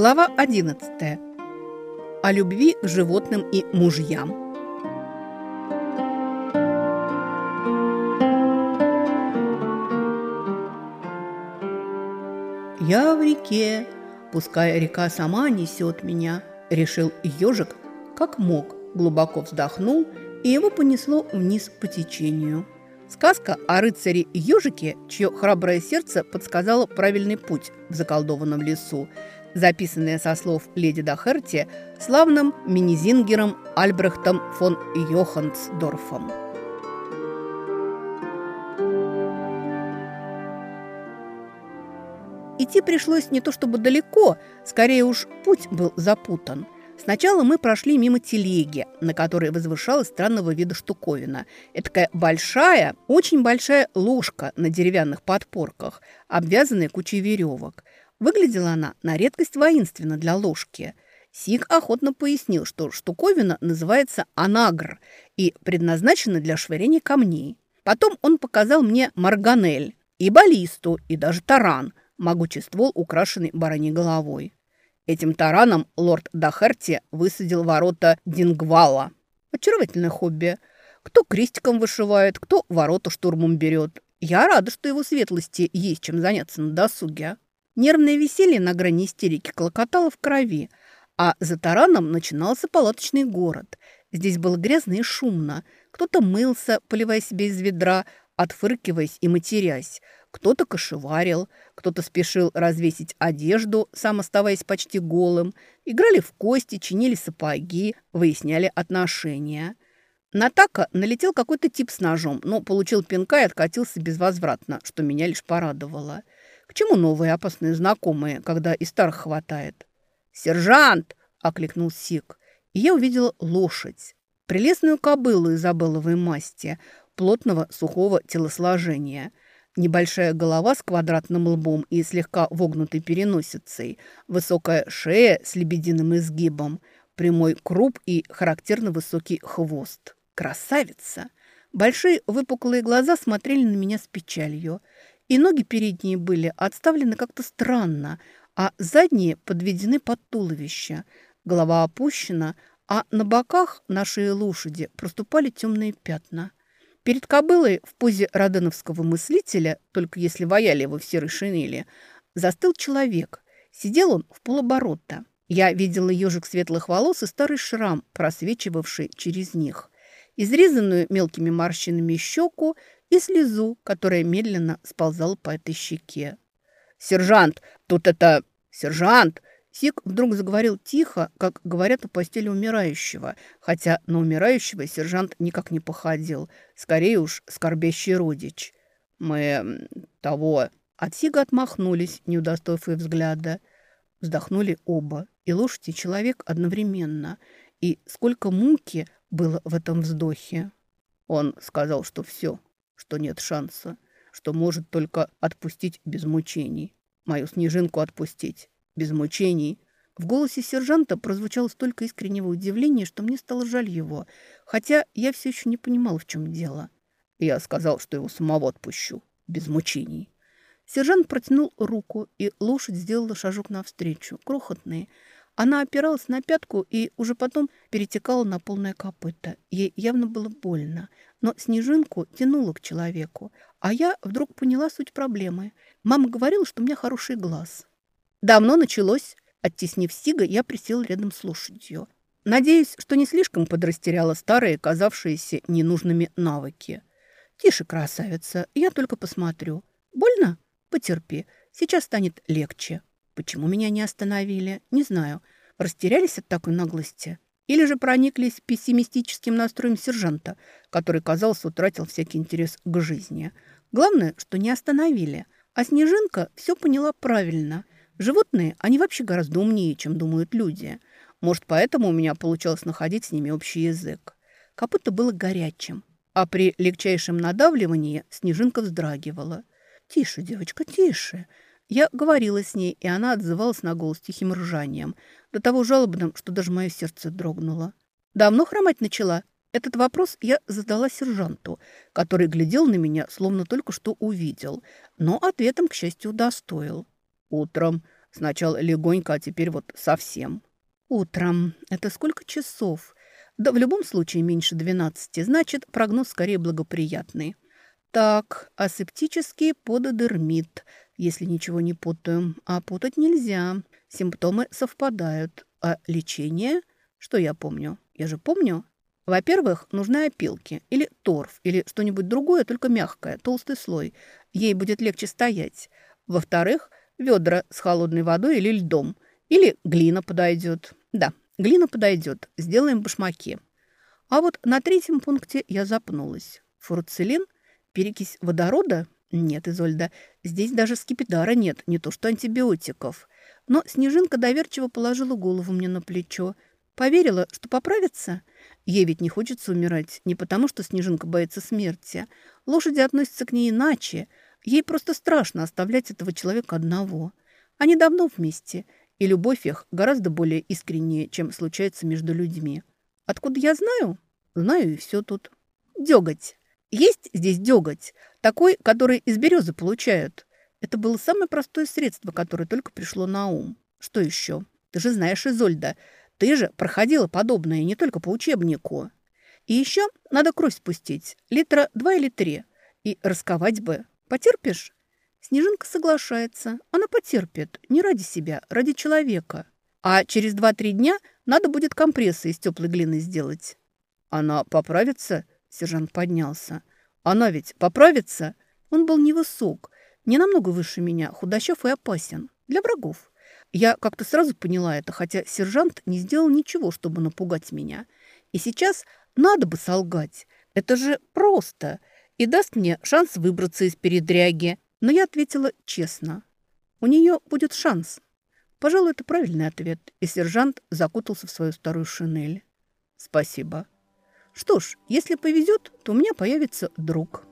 Глава 11. О любви к животным и мужьям. Я в реке, пускай река сама несет меня, решил ежик, как мог, глубоко вздохнул, и его понесло вниз по течению. Сказка о рыцаре-ежике, чье храброе сердце подсказало правильный путь в заколдованном лесу – записанные со слов леди Дахерти славным минизингером Альбрехтом фон Йохансдорфом. Идти пришлось не то чтобы далеко, скорее уж путь был запутан. Сначала мы прошли мимо телеги, на которой возвышалась странного вида штуковина. Это такая большая, очень большая ложка на деревянных подпорках, обвязанная кучей веревок. Выглядела она на редкость воинственно для ложки. Сик охотно пояснил, что штуковина называется анагр и предназначена для швырения камней. Потом он показал мне марганель, и баллисту, и даже таран, могучий ствол, украшенный бараньей головой. Этим тараном лорд Дахерти высадил ворота Дингвала. Очаровательное хобби. Кто крестиком вышивает, кто ворота штурмом берет. Я рада, что его светлости есть чем заняться на досуге. Нервное веселье на грани истерики клокотало в крови, а за тараном начинался палаточный город. Здесь было грязно и шумно. Кто-то мылся, поливая себе из ведра, отфыркиваясь и матерясь. Кто-то кошеварил, кто-то спешил развесить одежду, сам оставаясь почти голым. Играли в кости, чинили сапоги, выясняли отношения. На Така налетел какой-то тип с ножом, но получил пинка и откатился безвозвратно, что меня лишь порадовало. К чему новые опасные знакомые, когда и старых хватает? «Сержант!» – окликнул Сик. И я увидела лошадь. Прелестную кобылу изабелловой масти, плотного сухого телосложения. Небольшая голова с квадратным лбом и слегка вогнутой переносицей, высокая шея с лебединым изгибом, прямой круп и характерно высокий хвост. Красавица! Большие выпуклые глаза смотрели на меня с печалью – и ноги передние были отставлены как-то странно, а задние подведены под туловище. Голова опущена, а на боках на шее лошади проступали темные пятна. Перед кобылой в позе роденовского мыслителя, только если ваяли его в серой шинели, застыл человек. Сидел он в полоборота. Я видела ежик светлых волос и старый шрам, просвечивавший через них. Изрезанную мелкими морщинами щеку, и слезу, которая медленно сползала по этой щеке. «Сержант, тут это... Сержант!» Сик вдруг заговорил тихо, как говорят о постели умирающего, хотя на умирающего сержант никак не походил, скорее уж скорбящий родич. «Мы... того...» От Сига отмахнулись, не удостоив и взгляда. Вздохнули оба, и лошадь, и человек одновременно. И сколько муки было в этом вздохе. Он сказал, что все, что нет шанса, что может только отпустить без мучений. Мою снежинку отпустить без мучений. В голосе сержанта прозвучало столько искреннего удивления, что мне стало жаль его, хотя я все еще не понимал, в чем дело. Я сказал, что его самого отпущу, без мучений. Сержант протянул руку, и лошадь сделала шажок навстречу, крохотный, она опиралась на пятку и уже потом перетекала на полное копыто. Ей явно было больно, но снежинку тянуло к человеку. А я вдруг поняла суть проблемы. Мама говорила, что у меня хороший глаз. Давно началось. Оттеснив Сига, я присела рядом с лошадью. Надеюсь, что не слишком подрастеряла старые, казавшиеся ненужными навыки. «Тише, красавица, я только посмотрю. Больно? Потерпи, сейчас станет легче». Почему меня не остановили? Не знаю. Растерялись от такой наглости? Или же прониклись пессимистическим настроем сержанта, который, казалось, утратил всякий интерес к жизни. Главное, что не остановили. А Снежинка все поняла правильно. Животные, они вообще гораздо умнее, чем думают люди. Может, поэтому у меня получалось находить с ними общий язык. Копыто было горячим, а при легчайшем надавливании Снежинка вздрагивала. «Тише, девочка, тише!» Я говорила с ней, и она отзывалась на голос тихим ржанием, до того жалобным, что даже мое сердце дрогнуло. «Давно хромать начала?» Этот вопрос я задала сержанту, который глядел на меня, словно только что увидел, но ответом, к счастью, удостоил. «Утром. Сначала легонько, а теперь вот совсем. Утром. Это сколько часов? Да в любом случае меньше 12, значит, прогноз скорее благоприятный. Так, асептический пододермит, если ничего не путаю. А путать нельзя. Симптомы совпадают. А лечение? Что я помню? Я же помню. Во-первых, нужны опилки или торф, или что-нибудь другое, только мягкое, толстый слой. Ей будет легче стоять. Во-вторых, ведра с холодной водой или льдом. Или глина подойдет. Да, глина подойдет. Сделаем башмаки. А вот на третьем пункте я запнулась. Фурцелин? Перекись водорода? Нет, Изольда, здесь даже скипидара нет, не то что антибиотиков. Но Снежинка доверчиво положила голову мне на плечо. Поверила, что поправится? Ей ведь не хочется умирать, не потому что Снежинка боится смерти. Лошади относятся к ней иначе. Ей просто страшно оставлять этого человека одного. Они давно вместе, и любовь их гораздо более искренняя, чем случается между людьми. Откуда я знаю? Знаю, и все тут. Деготь. Есть здесь деготь, такой, который из березы получают. Это было самое простое средство, которое только пришло на ум. Что еще? Ты же знаешь, Изольда, ты же проходила подобное не только по учебнику. И еще надо кровь спустить, литра два или три, и расковать бы. Потерпишь? Снежинка соглашается. Она потерпит. Не ради себя, ради человека. А через два-три дня надо будет компрессы из теплой глины сделать. Она поправится? Сержант поднялся. Она ведь поправится? Он был невысок, не намного выше меня, худощав и опасен. Для врагов. Я как-то сразу поняла это, хотя сержант не сделал ничего, чтобы напугать меня. И сейчас надо бы солгать. Это же просто. И даст мне шанс выбраться из передряги. Но я ответила честно. У нее будет шанс. Пожалуй, это правильный ответ. И сержант закутался в свою старую шинель. Спасибо. Что ж, если повезет, то у меня появится друг».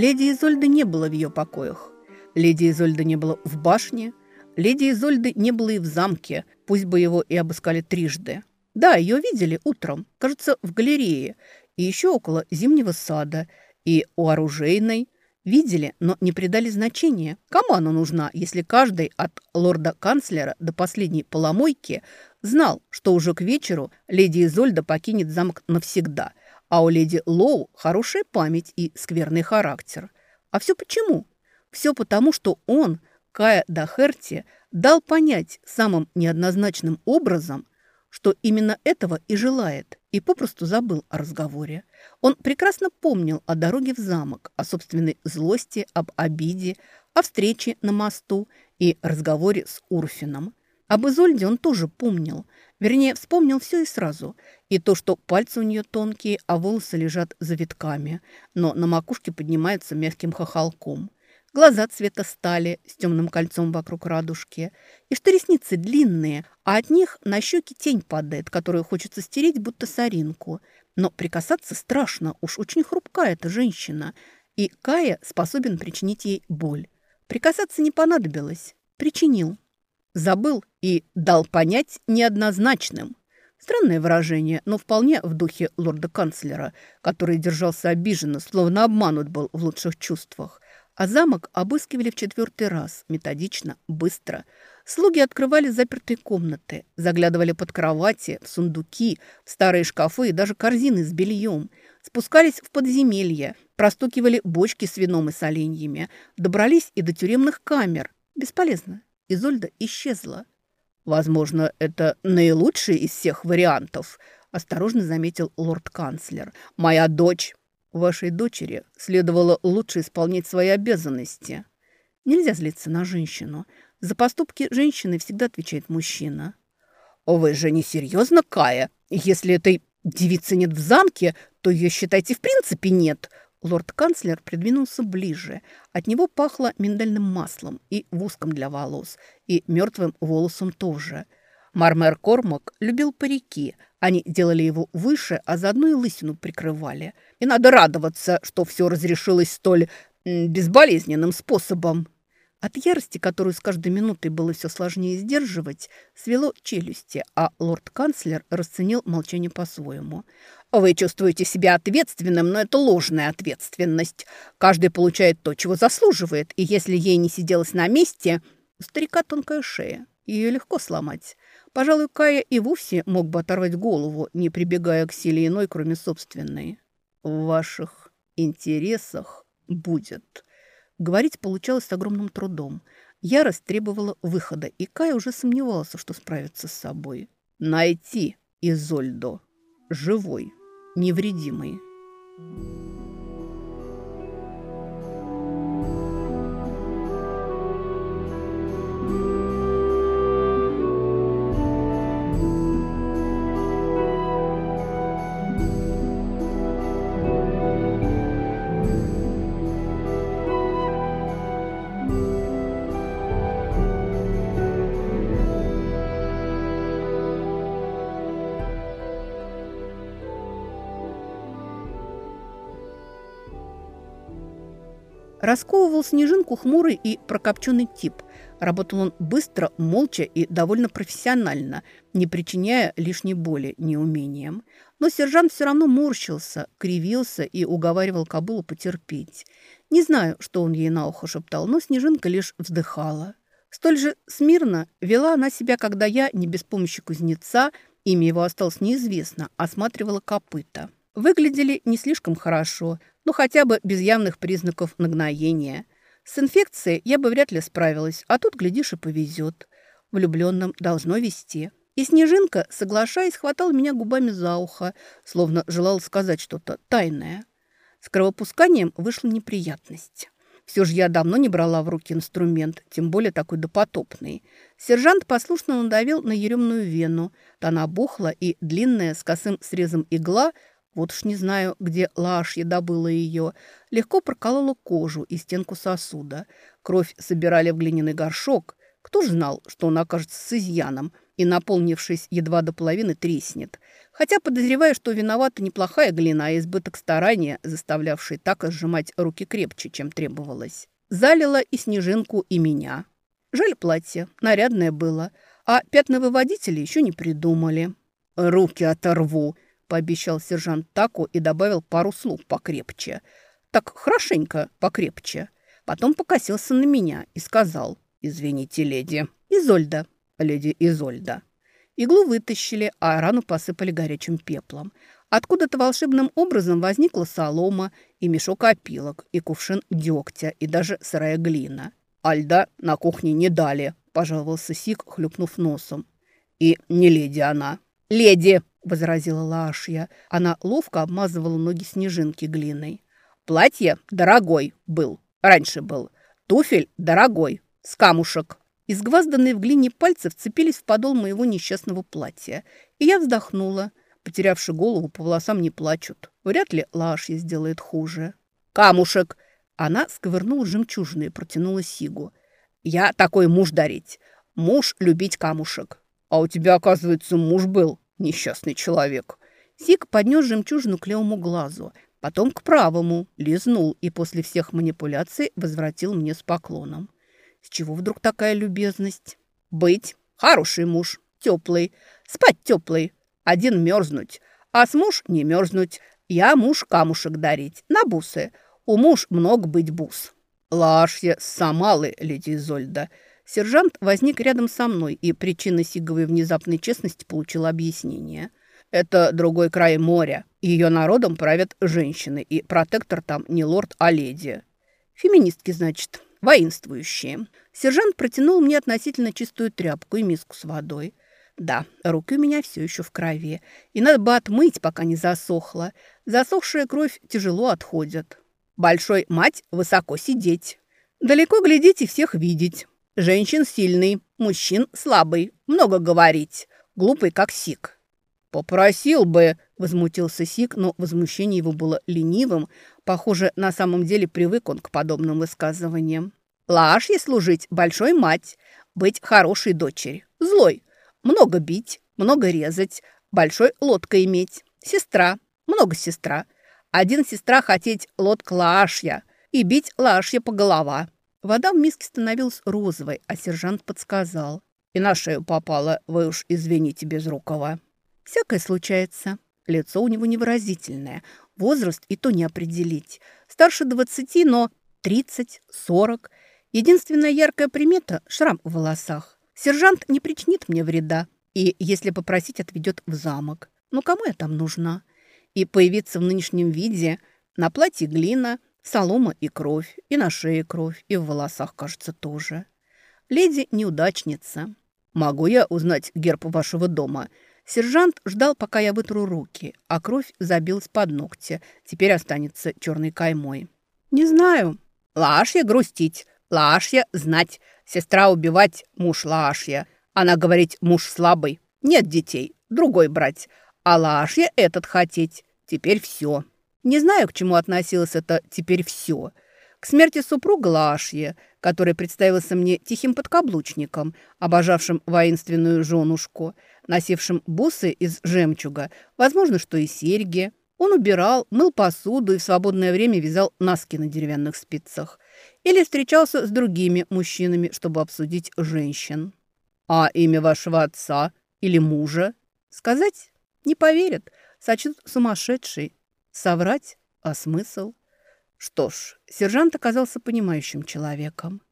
Леди Изольды не было в ее покоях. Леди Изольды не было в башне. Леди Изольды не было и в замке, пусть бы его и обыскали трижды. Да, ее видели утром, кажется, в галерее, и еще около зимнего сада, и у оружейной. Видели, но не придали значения. Кому она нужна, если каждый от лорда-канцлера до последней поломойки знал, что уже к вечеру леди Изольда покинет замок навсегда – а у леди Лоу хорошая память и скверный характер. А все почему? Все потому, что он, Кая Дахерти, дал понять самым неоднозначным образом, что именно этого и желает, и попросту забыл о разговоре. Он прекрасно помнил о дороге в замок, о собственной злости, об обиде, о встрече на мосту и разговоре с Урфином. Об Изольде он тоже помнил, вернее, вспомнил все и сразу, и то, что пальцы у нее тонкие, а волосы лежат завитками, но на макушке поднимаются мягким хохолком. Глаза цвета стали с темным кольцом вокруг радужки. И что ресницы длинные, а от них на щеки тень падает, которую хочется стереть, будто соринку. Но прикасаться страшно, уж очень хрупкая эта женщина. И Кая способен причинить ей боль. Прикасаться не понадобилось. Причинил. Забыл и дал понять неоднозначным. Странное выражение, но вполне в духе лорда-канцлера, который держался обиженно, словно обманут был в лучших чувствах. А замок обыскивали в четвертый раз, методично, быстро. Слуги открывали запертые комнаты, заглядывали под кровати, в сундуки, в старые шкафы и даже корзины с бельем. Спускались в подземелья, простукивали бочки с вином и соленьями, добрались и до тюремных камер. Бесполезно. Изольда исчезла. «Возможно, это наилучший из всех вариантов», – осторожно заметил лорд-канцлер. «Моя дочь...» «Вашей дочери следовало лучше исполнять свои обязанности». Нельзя злиться на женщину. За поступки женщины всегда отвечает мужчина. «Вы же не серьезно, Кая? Если этой девицы нет в замке, то ее, считайте, в принципе нет», Лорд-канцлер придвинулся ближе. От него пахло миндальным маслом и воском для волос, и мертвым волосом тоже. Мармер Кормак любил парики. Они делали его выше, а заодно и лысину прикрывали. И надо радоваться, что все разрешилось столь безболезненным способом. От ярости, которую с каждой минутой было все сложнее сдерживать, свело челюсти, а лорд-канцлер расценил молчание по-своему. «Вы чувствуете себя ответственным, но это ложная ответственность. Каждый получает то, чего заслуживает, и если ей не сиделось на месте, старика тонкая шея, ее легко сломать. Пожалуй, Кая и вовсе мог бы оторвать голову, не прибегая к силе иной, кроме собственной. В ваших интересах будет». Говорить получалось с огромным трудом. Ярость требовала выхода, и Кай уже сомневался, что справится с собой. «Найти Изольдо. Живой, невредимый». Расковывал снежинку хмурый и прокопченный тип. Работал он быстро, молча и довольно профессионально, не причиняя лишней боли неумением. Но сержант все равно морщился, кривился и уговаривал кобылу потерпеть. Не знаю, что он ей на ухо шептал, но снежинка лишь вздыхала. Столь же смирно вела она себя, когда я, не без помощи кузнеца, имя его осталось неизвестно, осматривала копыта. Выглядели не слишком хорошо – ну, хотя бы без явных признаков нагноения. С инфекцией я бы вряд ли справилась, а тут, глядишь, и повезет. Влюбленным должно вести. И Снежинка, соглашаясь, хватала меня губами за ухо, словно желала сказать что-то тайное. С кровопусканием вышла неприятность. Все же я давно не брала в руки инструмент, тем более такой допотопный. Сержант послушно надавил на еремную вену. Та набухла, и длинная с косым срезом игла вот уж не знаю, где лашья добыла ее. Легко проколола кожу и стенку сосуда. Кровь собирали в глиняный горшок. Кто ж знал, что он окажется с изъяном и, наполнившись едва до половины, треснет. Хотя подозреваю, что виновата неплохая глина, а избыток старания, заставлявший так сжимать руки крепче, чем требовалось. Залила и снежинку, и меня. Жаль платье, нарядное было, а пятновыводители еще не придумали. «Руки оторву!» Пообещал сержант Таку и добавил пару слов покрепче. Так хорошенько покрепче. Потом покосился на меня и сказал, «Извините, леди, Изольда, леди Изольда». Иглу вытащили, а рану посыпали горячим пеплом. Откуда-то волшебным образом возникла солома и мешок опилок, и кувшин дегтя, и даже сырая глина. «Альда на кухне не дали», – пожаловался Сик, хлюпнув носом. «И не леди она». «Леди!» – возразила Лашья. Она ловко обмазывала ноги снежинки глиной. «Платье дорогой был, раньше был. Туфель дорогой, с камушек». Изгвазданные в глине пальцы вцепились в подол моего несчастного платья. И я вздохнула. Потерявши голову, по волосам не плачут. Вряд ли Лашья сделает хуже. «Камушек!» Она сковырнула жемчужины и протянула Сигу. «Я такой муж дарить. Муж любить камушек. А у тебя, оказывается, муж был несчастный человек». Сик поднес жемчужину к левому глазу, потом к правому, лизнул и после всех манипуляций возвратил мне с поклоном. С чего вдруг такая любезность? Быть хороший муж, теплый, спать теплый, один мерзнуть, а с муж не мерзнуть. Я муж камушек дарить, на бусы. У муж много быть бус. Лашья самалы, леди Изольда. Сержант возник рядом со мной, и причина Сиговой внезапной честности получила объяснение. Это другой край моря. Ее народом правят женщины, и протектор там не лорд, а леди. Феминистки, значит, воинствующие. Сержант протянул мне относительно чистую тряпку и миску с водой. Да, руки у меня все еще в крови, и надо бы отмыть, пока не засохла. Засохшая кровь тяжело отходит. Большой мать высоко сидеть. Далеко глядеть и всех видеть. Женщин сильный, мужчин слабый, много говорить, глупый как сик. «Попросил бы», – возмутился Сик, но возмущение его было ленивым. Похоже, на самом деле привык он к подобным высказываниям. «Лашье служить большой мать, быть хорошей дочери, злой, много бить, много резать, большой лодка иметь, сестра, много сестра, один сестра хотеть лодка лашья и бить лашья по голова». Вода в миске становилась розовой, а сержант подсказал. «И на шею попала, вы уж извините без рукава». Всякое случается. Лицо у него невыразительное. Возраст и то не определить. Старше двадцати, но тридцать, сорок. Единственная яркая примета – шрам в волосах. Сержант не причинит мне вреда. И, если попросить, отведет в замок. Ну, кому я там нужна? И появиться в нынешнем виде на платье глина, солома и кровь, и на шее кровь, и в волосах, кажется, тоже. Леди неудачница. Могу я узнать герб вашего дома – Сержант ждал, пока я вытру руки, а кровь забилась под ногти. Теперь останется черной каймой. «Не знаю. Лашья грустить, Лашья знать. Сестра убивать, муж Лашья. Она говорит, муж слабый. Нет детей, другой брать. А Лашья этот хотеть. Теперь все. Не знаю, к чему относилось это «теперь все». К смерти супруга Лашья, который представился мне тихим подкаблучником, обожавшим воинственную женушку – носившим бусы из жемчуга, возможно, что и серьги. Он убирал, мыл посуду и в свободное время вязал носки на деревянных спицах. Или встречался с другими мужчинами, чтобы обсудить женщин. «А имя вашего отца или мужа?» «Сказать? Не поверят. Сочтут сумасшедший. Соврать? А смысл?» Что ж, сержант оказался понимающим человеком.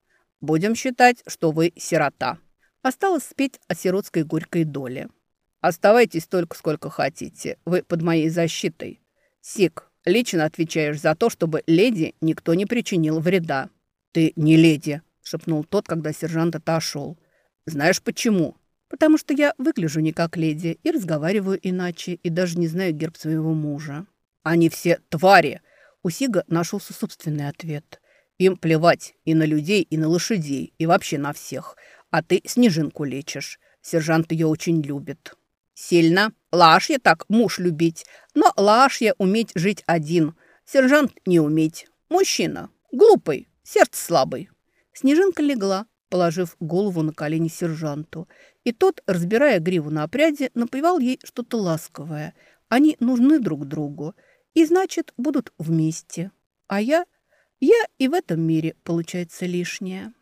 «Будем считать, что вы сирота». Осталось спеть о сиротской горькой доле. «Оставайтесь столько, сколько хотите. Вы под моей защитой. Сик, лично отвечаешь за то, чтобы леди никто не причинил вреда». «Ты не леди», — шепнул тот, когда сержант отошел. «Знаешь почему?» «Потому что я выгляжу не как леди и разговариваю иначе, и даже не знаю герб своего мужа». «Они все твари!» У Сига нашелся собственный ответ. «Им плевать и на людей, и на лошадей, и вообще на всех а ты снежинку лечишь. Сержант ее очень любит. Сильно. Лашья так муж любить, но Лашья уметь жить один. Сержант не уметь. Мужчина. Глупый, сердце слабый. Снежинка легла, положив голову на колени сержанту. И тот, разбирая гриву на опряде, напевал ей что-то ласковое. Они нужны друг другу. И, значит, будут вместе. А я... Я и в этом мире, получается, лишняя.